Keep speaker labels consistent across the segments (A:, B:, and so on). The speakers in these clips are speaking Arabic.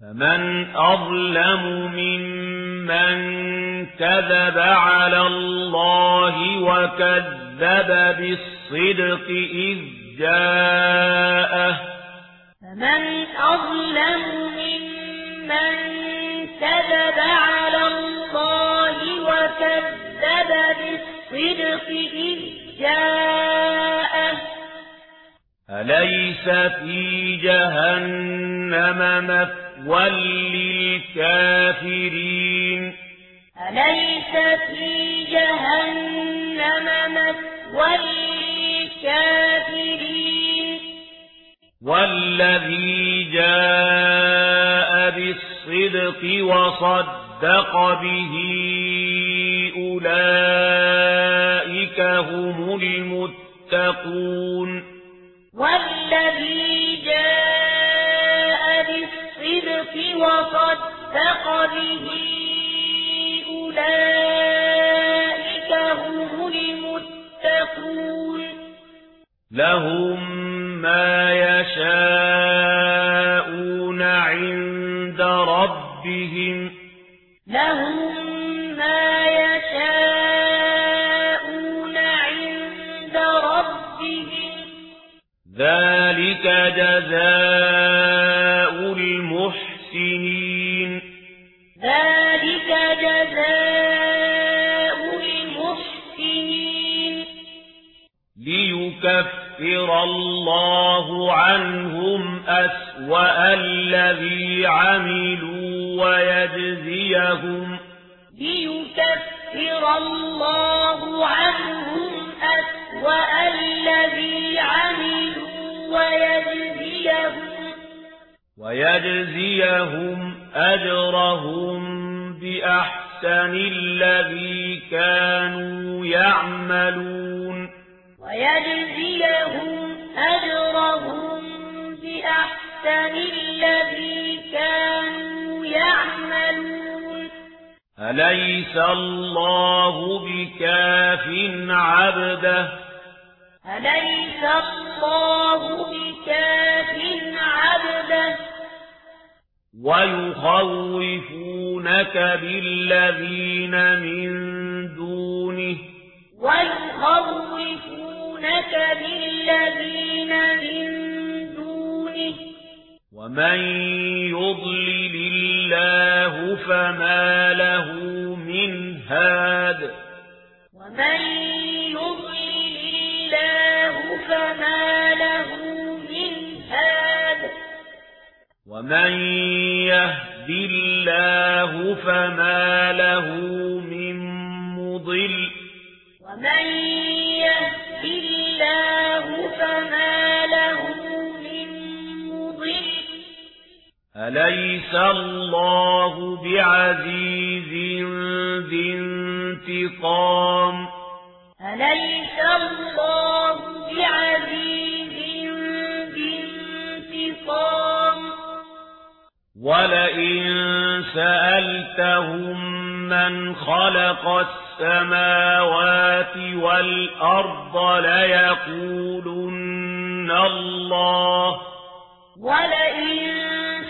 A: فمن أظلم ممن كذب على الله وكذب بالصدق إذ جاءه
B: فمن أظلم ممن كذب على الله وكذب بالصدق إذ جاءه
A: أليس في جهنم مفتر للكافرين
B: أليس في جهنم مثوى للكافرين؟
A: والذي جاء بالصدق وصدق به أولئك هم المتقون.
B: والذي جاء الْحَقِّ وَصَدَّقَ بِهِ أُولَئِكَ هُمُ الْمُتَّقُونَ
A: لَهُم مَّا يَشَاءُونَ عِندَ رَبِّهِمْ
B: لَهُم مَّا يَشَاءُونَ عِندَ رَبِّهِمْ
A: ذَلِكَ جَزَاءُ ليكفر الله عنهم أسوأ الذي عملوا ويجزيهم
B: ليكفر الله عنهم أسوأ الذي عملوا ويجزيهم
A: ويجزيهم أجرهم بأحسن الذي كانوا يعملون
B: ويجزيهم أجرهم بأحسن الذي كانوا يعملون
A: أليس الله بكاف عبده؟
B: أليس الله بكاف عبده؟
A: ويخوفونك بالذين من ومن يضلل الله فما له من هاد
B: ومن يضلل الله فما له من هاد
A: ومن يهدي الله فما له من مضل
B: ومن
A: أليس الله بعزيز ذي انتقام
B: أليس الله بعزيز ذي انتقام
A: ولئن سألتهم من خلق السماوات والأرض ليقولن الله
B: ولئن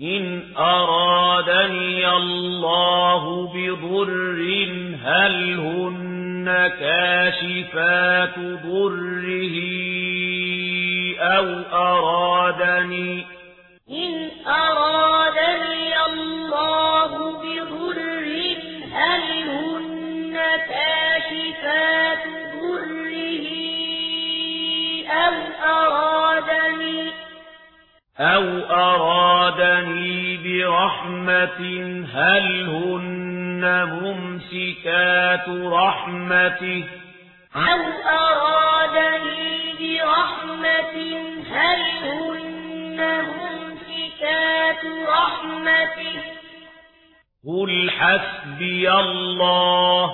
B: إن أرادني الله بضر
A: هل هن كاشفات ضره أو أرادني
B: إن أرادني الله أو أرادني
A: برحمة هل هن ممسكات رحمته؟
B: أو أرادني برحمة هل هن ممسكات رحمته؟
A: قل حسبي الله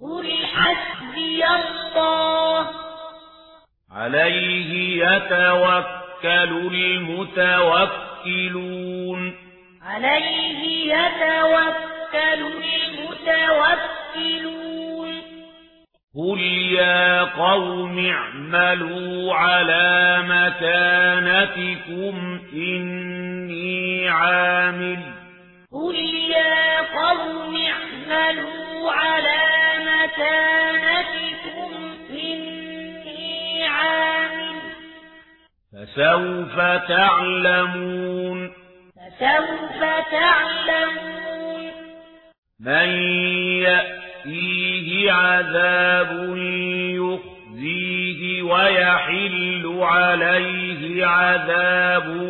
B: قل حسبي الله
A: عليه يتوكل يتوكل المتوكلون.
B: عليه يتوكل المتوكلون.
A: قل يا قوم اعملوا على مكانتكم إني عامل.
B: قل يا قوم اعملوا على مكانتكم
A: فسوف تعلمون.
B: فسوف تعلمون.
A: من يأتيه عذاب يخزيه ويحل عليه عذاب